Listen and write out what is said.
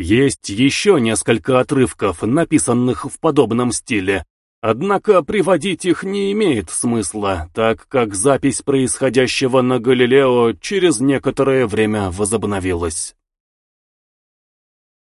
Есть еще несколько отрывков, написанных в подобном стиле, однако приводить их не имеет смысла, так как запись происходящего на Галилео через некоторое время возобновилась.